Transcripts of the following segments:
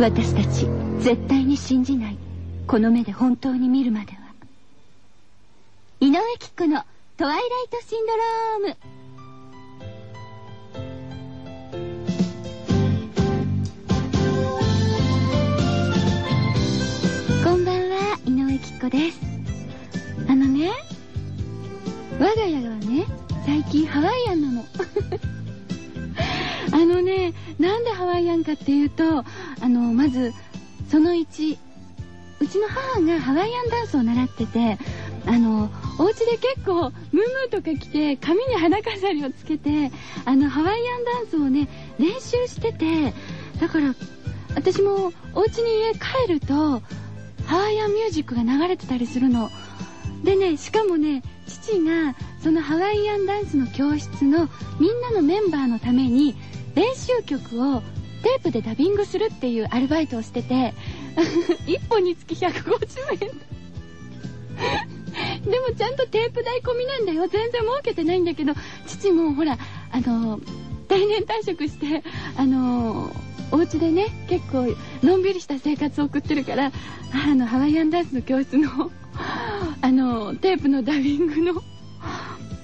私たち絶対に信じない。この目で本当に見るまでは。井上貴子の「トワイライトシンドローム」こんばんは井上貴子です。あのね我が家はね最近ハワイアンなの。あのねなんでハワイアンかっていうとあのまずその1うちの母がハワイアンダンスを習っててあのお家で結構ムームーとか着て髪に花飾りをつけてあのハワイアンダンスをね練習しててだから私もお家に家帰るとハワイアンミュージックが流れてたりするの。でねしかもね父がそのハワイアンダンスの教室のみんなのメンバーのために練習曲をテープでダビングするっていうアルバイトをしてて 1本につき150円。でもちゃんとテープ代込みなんだよ。全然儲けてないんだけど父もほらあの定年退職してあのお家でね結構のんびりした生活を送ってるからあのハワイアンダンスの教室のあのテープのダビングの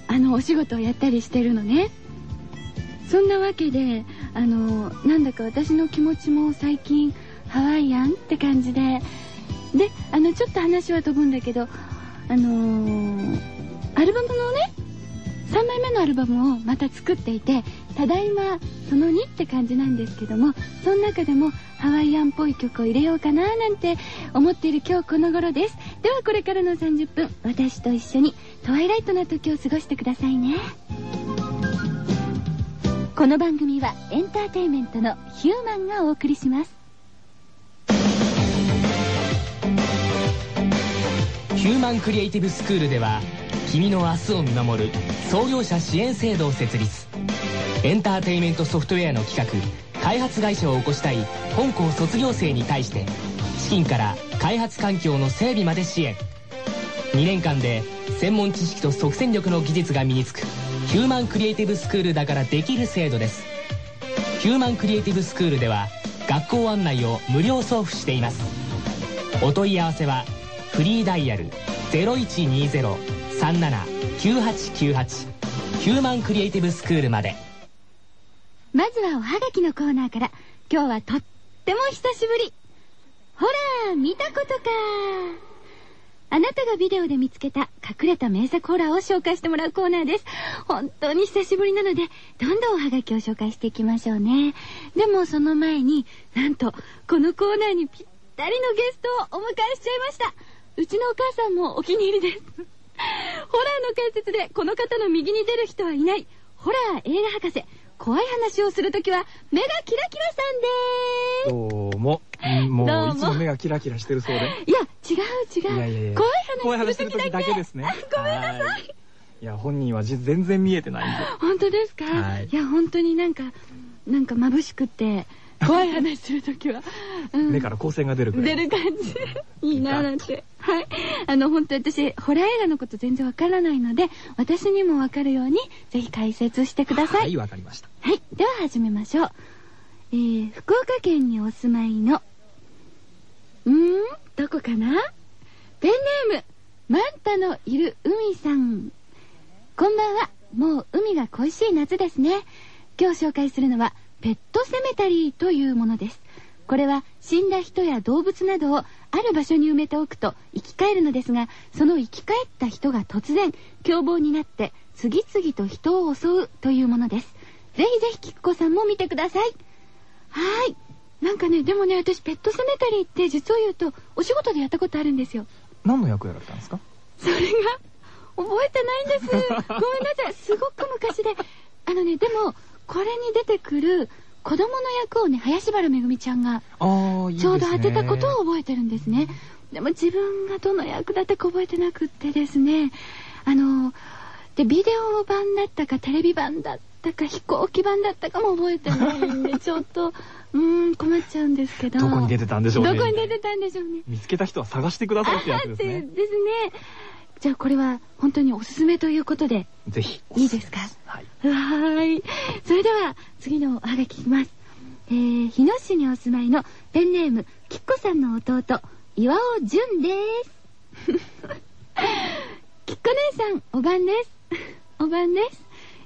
あのお仕事をやったりしてるのね。そんなわけであのなんだか私の気持ちも最近ハワイアンって感じで。であのちょっと話は飛ぶんだけどあのー、アルバムのね3枚目のアルバムをまた作っていてただいまその2って感じなんですけどもその中でもハワイアンっぽい曲を入れようかななんて思っている今日この頃です。ではこれからの30分私と一緒にトワイライトな時を過ごしてくださいね。この番組はエンターテインメントのヒューマンがお送りします。ヒューマンクリエイティブスクールでは君の明日を見守る創業者支援制度を設立。エンターテインメントソフトウェアの企画開発会社を起こしたい本校卒業生に対して資金から開発環境の整備まで支援。2年間で専門知識と即戦力の技術が身につくヒューマンクリエイティブスクールだからできる制度です。ヒューマンクリエイティブスクールでは学校案内を無料送付しています。お問い合わせはフリーダイヤル0120-379898ヒューマンクリエイティブスクールまで。まずはおはがきのコーナーから今日はとっても久しぶりほら見たことかあなたがビデオで見つけた隠れた名作ホラーを紹介してもらうコーナーです。本当に久しぶりなので、どんどんおはがきを紹介していきましょうね。でもその前に、なんと、このコーナーにぴったりのゲストをお迎えしちゃいました。うちのお母さんもお気に入りです。ホラーの解説でこの方の右に出る人はいない。ホラー映画博士。怖い話をするときは、目がキラキラさんでーす。どうも。もう、いつも目がキラキラしてるそうで。いや、違う違う。いやいやいや怖い話するときだけですね。ごめんなさい。いや、本人は全然見えてないんで。本当ですか、はい、いや、本当になんか、なんか眩しくて、怖い話するときは、うん、目から光線が出る出る感じ。いいななんて。はい。あの、本当私、ホラー映画のこと全然わからないので、私にもわかるように、ぜひ解説してください。はい、わかりました。はい。では始めましょう。えー、福岡県にお住まいの、うーんどこかな？ペンネーム、マンタのいる海さん。こんばんは。もう海が恋しい夏ですね。今日紹介するのは、ペットセメタリーというものです。これは死んだ人や動物などをある場所に埋めておくと生き返るのですが、その生き返った人が突然凶暴になって次々と人を襲うというものです。ぜひぜひキクコさんも見てください。はい。なんかね、でもね、私ペットセメタリーって実を言うとお仕事でやったことあるんですよ。何の役やられたんですか？それが覚えてないんです。ごめんなさい。すごく昔で。あのね、でも、これに出てくる子供の役をね林原めぐみちゃんがちょうど当てたことを覚えてるんですね。でも自分がどの役だったか覚えてなくってですね。あのでビデオ版だったかテレビ版だったか飛行機版だったかも覚えてないんで ちょっとうーん困っちゃうんですけど。どこに出てたんでしょうね。どこに出てたんでしょうね。見つけた人は探してくださいってやつですね。ですねじゃあこれは本当におすすめということで。ぜひ。いいですか？はい。はい。それでは次のおはがきいきます。えー、日野市にお住まいのペンネーム、きっこさんの弟、岩尾淳です。きっこ姉さん、おばんです。おばんです。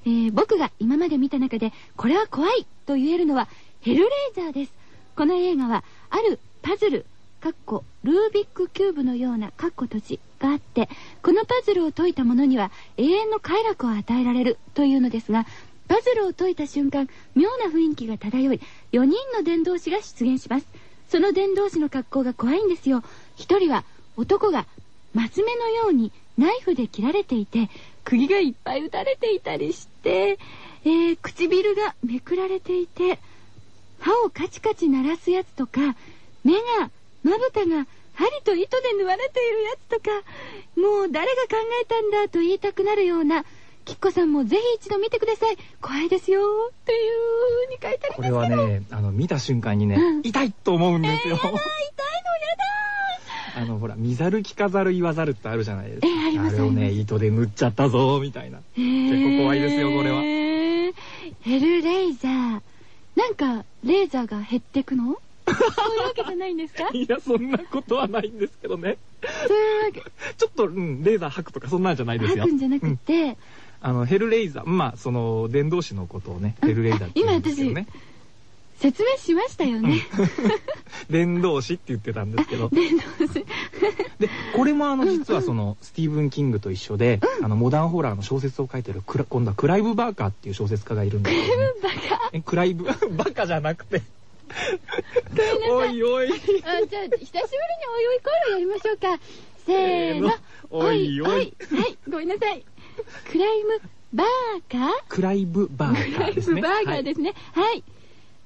えー、僕が今まで見た中で、これは怖いと言えるのは、ヘルレイザーです。この映画は、あるパズル、かっこ、ルービックキューブのような、かっこ閉じがあって、このパズルを解いた者には永遠の快楽を与えられるというのですが、パズルを解いた瞬間、妙な雰囲気が漂い、4人の伝道師が出現します。その伝道師の格好が怖いんですよ。一人は、男が、マス目のようにナイフで切られていて、釘がいっぱい打たれていたりして、えー、唇がめくられていて、歯をカチカチ鳴らすやつとか、目が、まぶたが針と糸で縫われているやつとか、もう誰が考えたんだと言いたくなるような、きっこさんもぜひ一度見てください。怖いですよ。っていう風に書いてありますこ。れはね、あの、見た瞬間にね、うん痛いと思うんですよ。痛いのやあの、ほら、見ざる聞かざる言わざるってあるじゃないですか。えありますれをね、糸で縫っちゃったぞ、みたいな。だ結構怖いですよこれはは。ヘルレイザー。なんか、レーザーが減ってくの？そういうわけじゃないんですか？いや、そんなことはないんですけどね。そういうわけ。ちょっと、うん、レーザー吐くとかそんなんじゃないですよ。吐くんじゃなくうんて、あの、ヘルレイザー、まあ、その、伝道師のことをね、ヘルレイザーって言うんですけどね。説明しましたよね。伝道師って言ってたんですけど。伝道師。で、これもあの、実はその、スティーブン・キングと一緒で、あの、モダンホラーの小説を書いてるクラ、今度はクライブ・バーカーっていう小説家がいるんですけど、ね。バカ。えクライブ、バカじゃなくて。おいおい。あ、じゃあ、久しぶりにおいおいコールやりましょうか。せーの。おいおいはい、ごめんなさい。クライムバーカー？クライブ・バーカーですね。クライムバーガーですね。はい。っ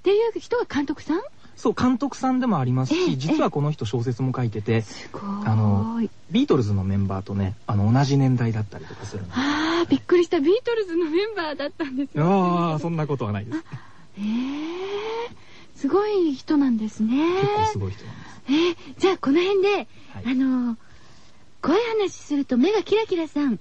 ていう人が監督さん？そう、監督さんでもありますええし、実はこの人小説も書いてて、あの。ビートルズのメンバーとね、あの、同じ年代だったりとかするんで。あー、びっくりした。ビートルズのメンバーだったんですよ。ああ、そんなことはないです。へー。すごい人なんですね。結構すごい人なんです。えー、じゃあこの辺で、はいあのー、怖い話すると目がキラキラさん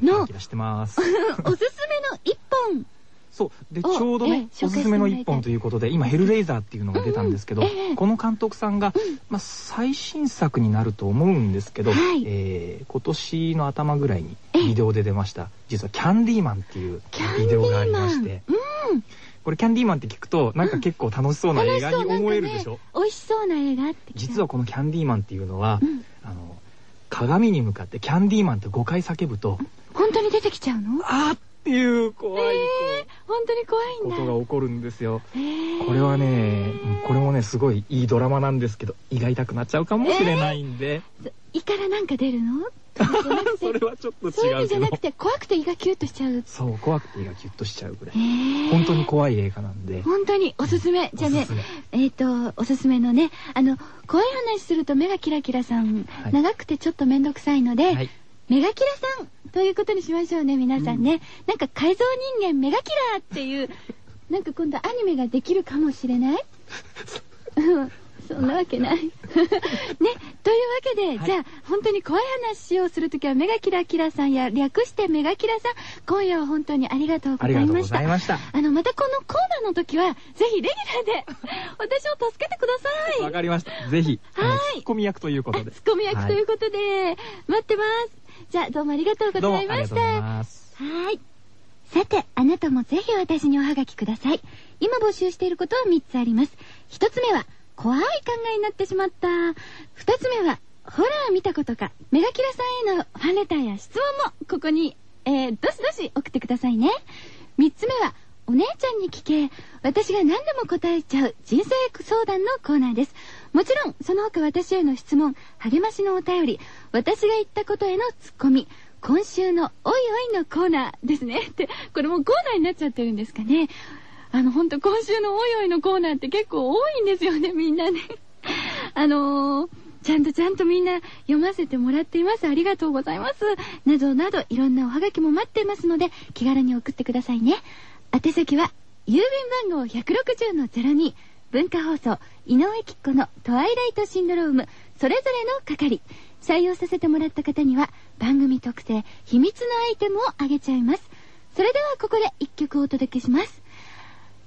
のキラしてます。おすすめの一本。そう。で、ちおょうどね、ええおすすめの一本ということで、今、ヘルレイザーっていうのが出たんですけどうんうんええ、この監督さんが、まあ、最新作になると思うんですけど、はいえー今年の頭ぐらいにええビデオで出ました、実はキャンディーマンっていうビデオがあり。まして、うん。これキャンディーマンって聞くと、なんか結構楽しそうな映画に思えるでしょ？美味しそうな映画って実はこのキャンディーマンっていうのは、うん。あの、鏡に向かってキャンディーマンって5回叫ぶと、本当に出てきちゃうの？あーっていう怖いえー、本当に怖いんだ。ことが起こるんですよ。えーこれはね、うんこれもね、すごいいいドラマなんですけど、胃が痛くなっちゃうかもしれないんで、胃からなんか出るの？それはちょっとそういう違うのじゃなく。て怖くて胃がキュッとしちゃう。そう、怖くて胃がキュッとしちゃうぐらいえ。ー本当に怖い映画なんで。本当に？おすすめ。じゃあねえっ、と、おすすめのね、あの、怖い話すると目がキラキラさん、はい長くてちょっとめんどくさいので、はい。メガキラさんということにしましょうね、皆さんね。なんか改造人間メガキラーっていう、なんか今度アニメができるかもしれない？うんそんなわけない。ね、というわけで、はいじゃあ、本当に怖い話をするときはメガキラキラさんや略してメガキラさん、今夜は本当にありがとうござありがとうごいました。ざいました。あの、またこのコーナーの時は、ぜひレギュラーで私を助けてください。わかりました。ぜひ、はいツッコミ役ということで。ツッコミ役ということで、待ってます。じゃあ、どうもありがとうございました。はい。さて、あなたもぜひ私におはがきください。今募集していることは3つあります。1つ目は、怖い考えになってしまった。2つ目は、ホラー見たことか。メガキラさんへのファンレターや質問も、ここに、えー、どしどし送ってくださいね。3つ目は、お姉ちゃんに聞け。私が何でも答えちゃう人生相談のコーナーです。もちろん、その他私への質問、励ましのお便り、私が言ったことへのツッコミ、今週のおいおいのコーナーですね。って、これもうコーナーになっちゃってるんですかね。あの、ほんと今週のおいおいのコーナーって結構多いんですよね、みんなね。あのー、ちゃんとちゃんとみんな読ませてもらっています。ありがとうございます。などなどいろんなおはがきも待っていますので、気軽に送ってくださいね。宛先は、郵便番号160-02、文化放送、井上きっ子のトワイライトシンドローム、それぞれの係。採用させてもらった方には、番組特製、秘密のアイテムをあげちゃいます。それではここで一曲お届けします。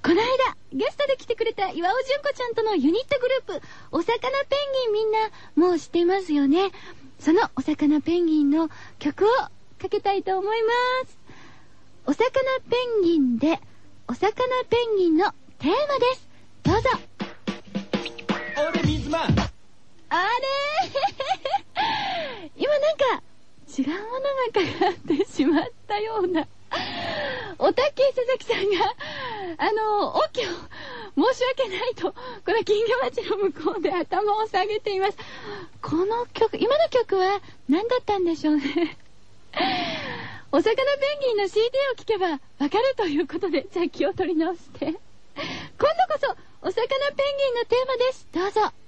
この間、ゲストで来てくれた岩尾純子ちゃんとのユニットグループ、お魚ペンギンみんなもう知っていますよね。そのお魚ペンギンの曲をかけたいと思います。お魚ペンギンで、お魚ペンギンのテーマです。どうぞ。俺水マンあれ？今なんか違うものがかかってしまったような。おたけ佐々木さんが、あの、おきを申し訳ないと、この金魚町の向こうで頭を下げています。この曲、今の曲は何だったんでしょうね。お魚ペンギンの CD を聴けばわかるということで、じゃあ気を取り直して。今度こそ、お魚ペンギンのテーマです。どうぞ。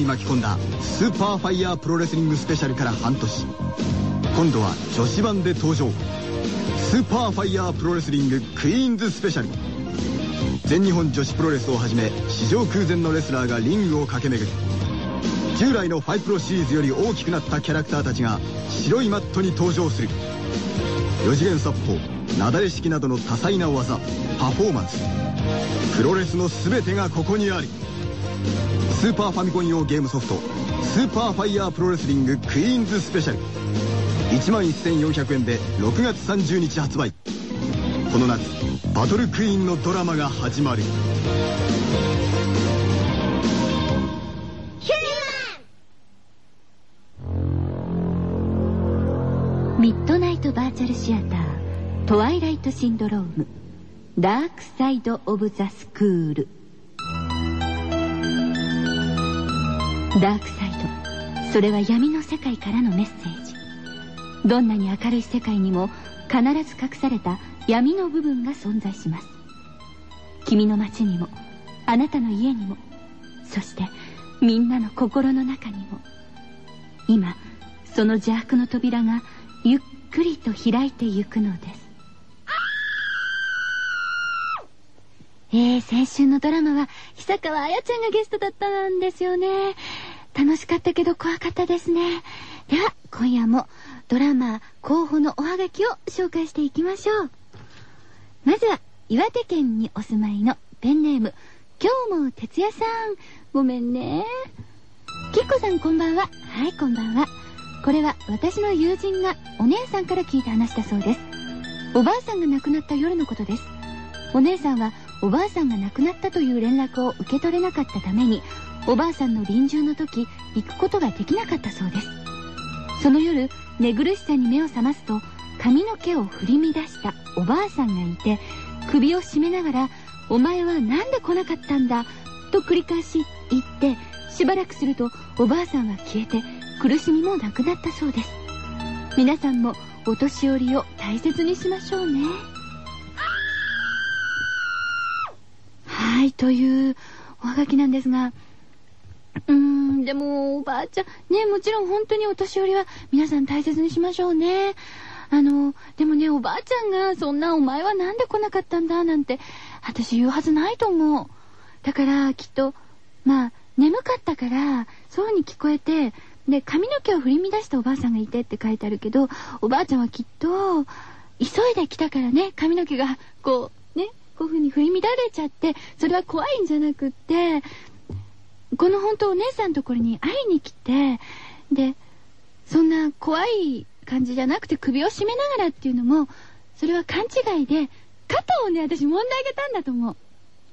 に巻き込んだスーパーファイヤープロレスリングスペシャルから半年。今度は女子版で登場。スーパーファイヤープロレスリングクイーンズスペシャル。全日本女子プロレスをはじめ史上空前のレスラーがリングを駆け巡り従来のファイプロシリーズより大きくなったキャラクターたちが白いマットに登場する。4次元殺法雪崩式などの多彩な技パフォーマンス。プロレスの全てがここにありスーパーファミコン用ゲームソフトスーパーファイヤープロレスリングクイーンズスペシャル1万1400円で6月30日発売。この夏バトルクイーンのドラマが始まる。ミッドナイトバーチャルシアタートワイライトシンドロームダークサイド・オブ・ザ・スクール。ダークサイド。それは闇の世界からのメッセージ。どんなに明るい世界にも必ず隠された闇の部分が存在します。君の街にもあなたの家にもそしてみんなの心の中にも。今その邪悪の扉がゆっくりと開いてゆくのです。えー、先週のドラマは久川彩ちゃんがゲストだったんですよね。楽しかったけど怖かったですね。では今夜もドラマ候補のおはがきを紹介していきましょう。まずは岩手県にお住まいのペンネーム今日も哲也さん。ごめんね。きっこさんこんばんは。はいこんばんは。これは私の友人がお姉さんから聞いた話だそうです。おばあさんが亡くなった夜のことです。お姉さんはおばあさんが亡くなったという連絡を受け取れなかったためにおばあさんの臨終の時行くことができなかったそうです。その夜寝苦しさに目を覚ますと髪の毛を振り乱したおばあさんがいて首を絞めながら「お前は何で来なかったんだ」と繰り返し言ってしばらくするとおばあさんは消えて苦しみもなくなったそうです。皆さんもお年寄りを大切にしましょうね。はいというおはがきなんですがうーんでもおばあちゃんねもちろん本当にお年寄りは皆さん大切にしましょうね。あのでもねおばあちゃんがそんなお前はなんで来なかったんだなんて私言うはずないと思う。だからきっとまあ眠かったからそうに聞こえてで髪の毛を振り乱したおばあさんがいてって書いてあるけどおばあちゃんはきっと急いで来たからね髪の毛がこうねこういう風に振り乱れちゃってそれは怖いんじゃなくってこの本当お姉さんのところに会いに来てでそんな怖い感じじゃなくて首を絞めながらっていうのもそれは勘違いで肩をね私揉んであげたんだと思う。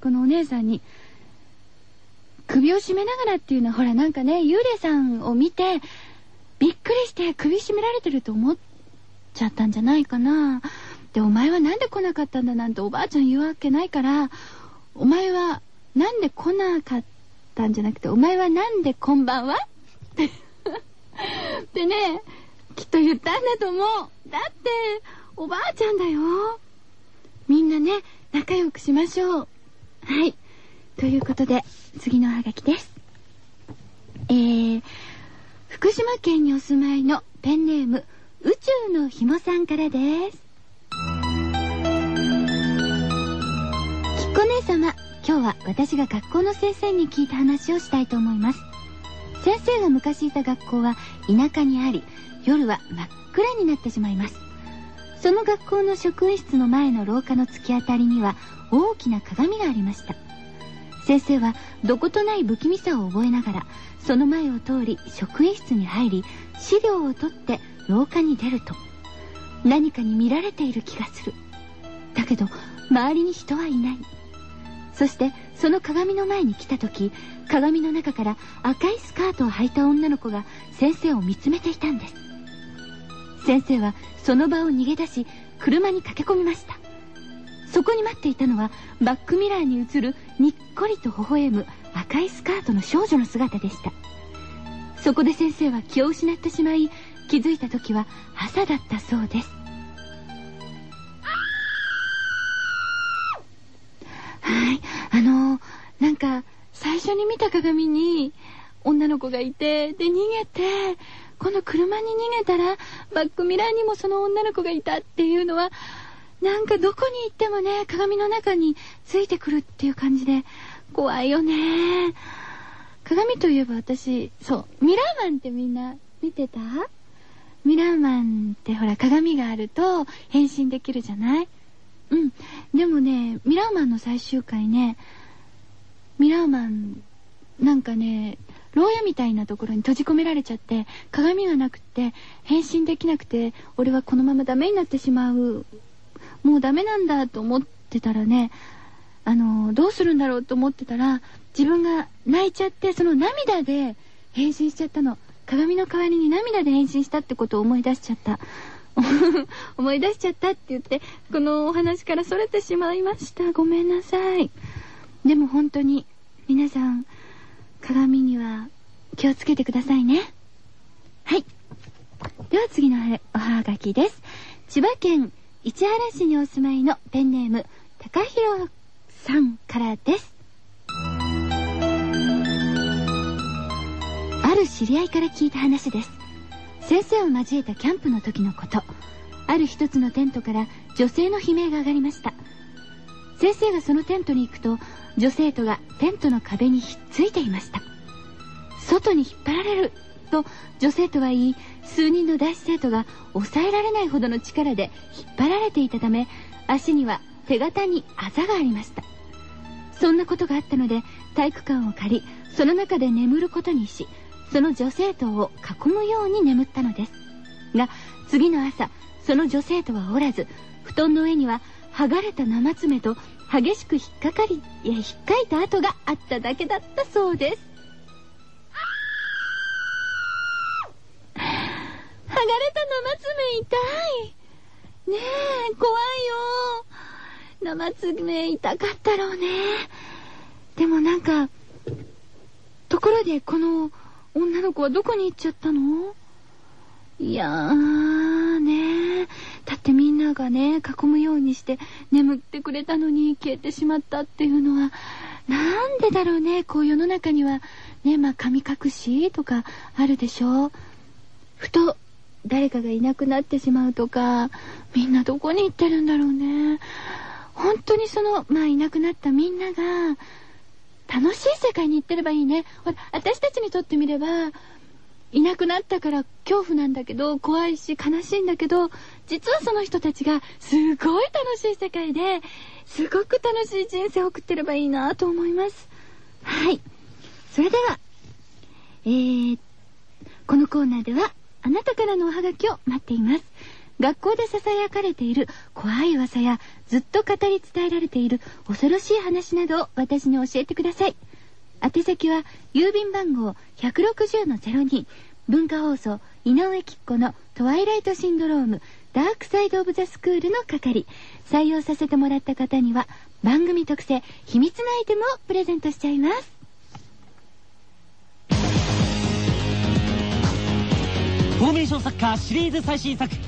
このお姉さんに。首を絞めながらっていうのはほらなんかね幽霊さんを見てびっくりして首絞められてると思っちゃったんじゃないかな。でお前はなんで来なかったんだなんておばあちゃん言うわけないからお前はなんで来なかった？んじゃなくてお前はなんでこんばんは？ってねきっと言ったんだと思う。だっておばあちゃんだよ。みんなね仲良くしましょう。はい。ということで次のおはがきです。えー、福島県にお住まいのペンネーム宇宙のひもさんからです。きっこ姉様今日は私が学校の先生に聞いた話をしたいと思います。先生が昔いた学校は田舎にあり夜は真っ暗になってしまいます。その学校の職員室の前の廊下の突き当たりには大きな鏡がありました。先生はどことない不気味さを覚えながらその前を通り職員室に入り資料を取って廊下に出ると何かに見られている気がする。だけど周りに人はいない。そしてその鏡の前に来た時鏡の中から赤いスカートを履いた女の子が先生を見つめていたんです。先生はその場を逃げ出し車に駆け込みました。そこに待っていたのはバックミラーに映るにっこりと微笑む赤いスカートの少女の姿でした。そこで先生は気を失ってしまい気づいた時は朝だったそうです。はいあのなんか最初に見た鏡に女の子がいて、で、逃げて、この車に逃げたら、バックミラーにもその女の子がいたっていうのは、なんかどこに行ってもね、鏡の中についてくるっていう感じで、怖いよね。鏡といえば私、そう、ミラーマンってみんな見てた？ミラーマンってほら鏡があると変身できるじゃない？うん。でもね、ミラーマンの最終回ね、ミラーマン、なんかね、牢屋みたいなところに閉じ込められちゃって、鏡がなくて、変身できなくて、俺はこのままダメになってしまう。もうダメなんだと思ってたらね、あの、どうするんだろうと思ってたら、自分が泣いちゃって、その涙で変身しちゃったの。鏡の代わりに涙で変身したってことを思い出しちゃった。思い出しちゃったって言って、このお話からそれてしまいました。ごめんなさい。でも本当に、皆さん、鏡には気をつけてくださいね。はい。では次のおはがきです。千葉県市原市にお住まいのペンネーム、高弘さんからです。ある知り合いから聞いた話です。先生を交えたキャンプの時のこと。ある一つのテントから女性の悲鳴が上がりました。先生がそのテントに行くと、女生徒がテントの壁にひっついていました。外に引っ張られると女生徒は言い、数人の男子生徒が抑えられないほどの力で引っ張られていたため、足には手形にあざがありました。そんなことがあったので、体育館を借り、その中で眠ることにし、その女生徒を囲むように眠ったのです。が、次の朝、その女生徒はおらず、布団の上には剥がれた生爪と激しく引っかかり、いや、引っかいた跡があっただけだったそうです。剥がれた生爪痛い。ねえ、怖いよ。生爪痛かったろうね。でもなんか、ところでこの女の子はどこに行っちゃったの？いやーねだってみんながね、囲むようにして眠ってくれたのに消えてしまったっていうのは、なんでだろうね、こう世の中には、ね、まあ神隠しとかあるでしょ？ふと誰かがいなくなってしまうとか、みんなどこに行ってるんだろうね？本当にその、まあいなくなったみんなが、楽しい世界に行ってればいいね。ほら、私たちにとってみれば、いなくなったから恐怖なんだけど、怖いし悲しいんだけど、実はその人たちがすごい楽しい世界で、すごく楽しい人生を送ってればいいなと思います。はい。それでは、えー、このコーナーでは、あなたからのおはがきを待っています。学校で囁かれている怖い噂やずっと語り伝えられている恐ろしい話などを私に教えてください。宛先は郵便番号160-02文化放送井上貴子のトワイライトシンドロームダークサイドオブザスクールの係採用させてもらった方には番組特製秘密のアイテムをプレゼントしちゃいますフォーメーションサッカーシリーズ最新作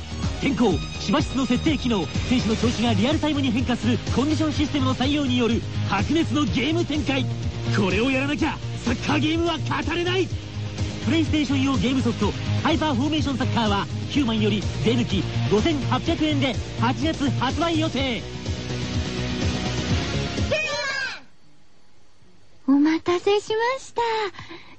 天候芝室の設定機能。選手の調子がリアルタイムに変化する。コンディションシステムの採用による白熱のゲーム展開。これをやらなきゃサッカーゲームは語れない。プレイステーション用ゲームソフトハイパーフォーメーションサッカーは9万より税抜き5800円で8月発売予定。お待たせしました。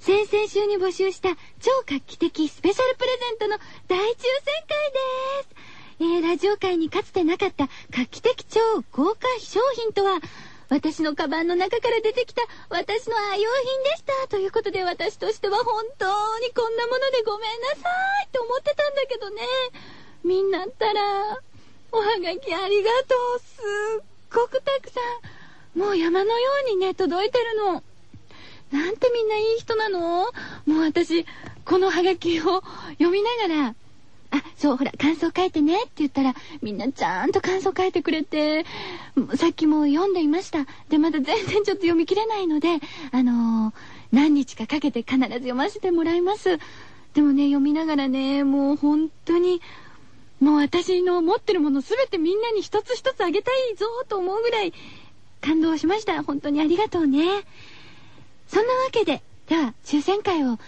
先々週に募集した超画期的スペシャルプレゼントの大抽選会です。えー、ラジオ界にかつてなかった画期的超豪華商品とは、私のカバンの中から出てきた私の愛用品でした。ということで私としては本当にこんなものでごめんなさいって思ってたんだけどね。みんなったら、おはがきありがとう。すっごくたくさん。もう山のようにね、届いてるの。なんてみんないい人なの？もう私、このハガキを読みながら、あ、そう、ほら、感想書いてねって言ったら、みんなちゃんと感想書いてくれて、さっきも読んでいました。で、まだ全然ちょっと読み切れないので、あのー何日かかけて必ず読ませてもらいます。でもね、読みながらね、もう本当に、もう私の持ってるものすべてみんなに一つ一つあげたいぞと思うぐらい感動しました。本当にありがとうね。そんなわけで、では、抽選会を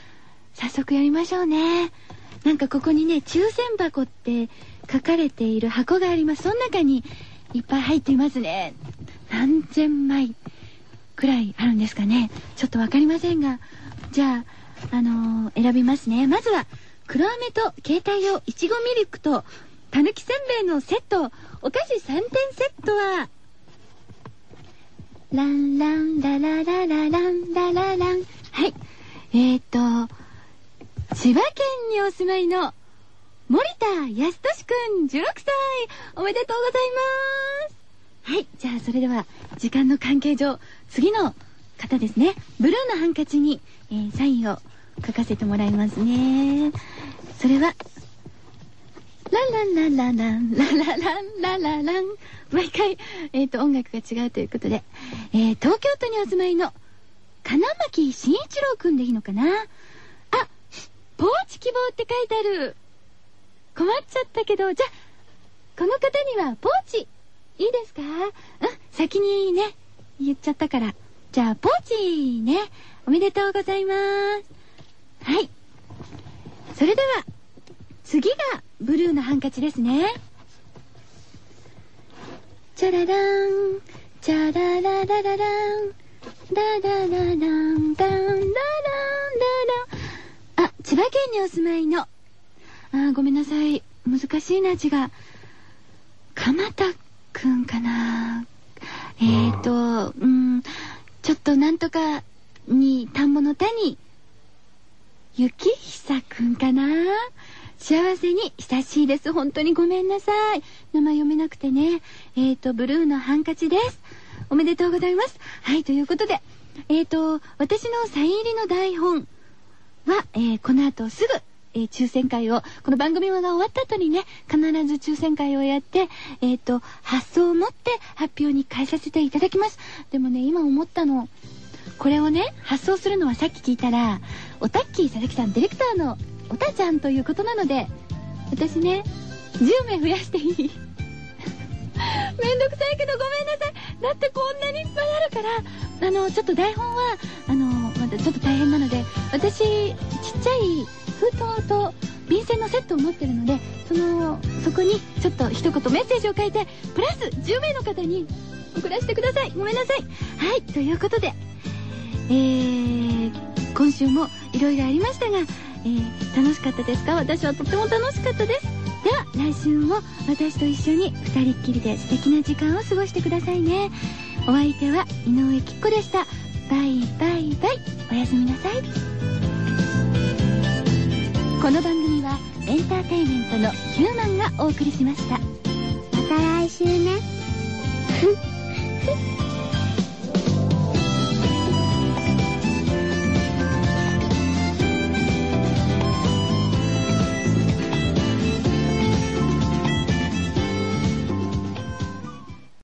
早速やりましょうね。なんかここにね、抽選箱って書かれている箱があります。その中にいっぱい入っていますね。何千枚くらいあるんですかね。ちょっとわかりませんが。じゃあ、あのー選びますね。まずは、黒飴と携帯用いちごミルクと、たぬきせんべいのセット、お菓子3点セットは、ランランララララランラララン。はい。えーと、千葉県にお住まいの森田康俊くん16歳おめでとうございますはい、じゃあそれでは時間の関係上次の方ですね。ブルーのハンカチに、えーサインを書かせてもらいますね。それは、ランランランランラン、ララランラララン。毎回、えっ、と、音楽が違うということで、えー東京都にお住まいの、金巻慎一郎くんでいいのかな？あ、ポーチ希望って書いてある。困っちゃったけど、じゃ、この方にはポーチ、いいですか？うん、先にね、言っちゃったから。じゃあ、ポーチね、おめでとうございます。はい。それでは、次がブルーのハンカチですね。チャララン、チャラララララン、ダダダダン、ダン、ダン、ダダン、ダダン。あ、千葉県にお住まいの、あー、ごめんなさい。難しいな字が。鎌田くんかなえーと、うん、ちょっとなんとかに、田んぼの田に、ゆきひさくんかな幸せに久しいです。本当にごめんなさい。名前読めなくてね。えーと、ブルーのハンカチです。おめでとうございます。はい、ということで、えーと、私のサイン入りの台本は、えーこの後すぐ、えー抽選会を、この番組が終わった後にね、必ず抽選会をやって、えっ、と、発送を持って発表に変えさせていただきます。でもね、今思ったの、これをね、発送するのはさっき聞いたら、おたっきー佐々木さん、ディレクターのおたちゃんということなので、私ね、10名増やしていい？めんどくさいけどごめんなさい。だってこんなにいっぱいあるから、あの、ちょっと台本は、あの、まだちょっと大変なので、私、ちっちゃい封筒と便箋のセットを持ってるので、その、そこにちょっと一言メッセージを書いて、プラス10名の方に送らせてください。ごめんなさい。はい、ということで、えー、今週もいろいろありましたが、えー、楽しかったですか？私はとっても楽しかったです。では、来週も私と一緒に二人っきりで素敵な時間を過ごしてくださいね。お相手は井上きっ子でした。バイバイバイ。おやすみなさい。この番組はエンターテインメントのヒューマンがお送りしました。また来週ね。ふっふっ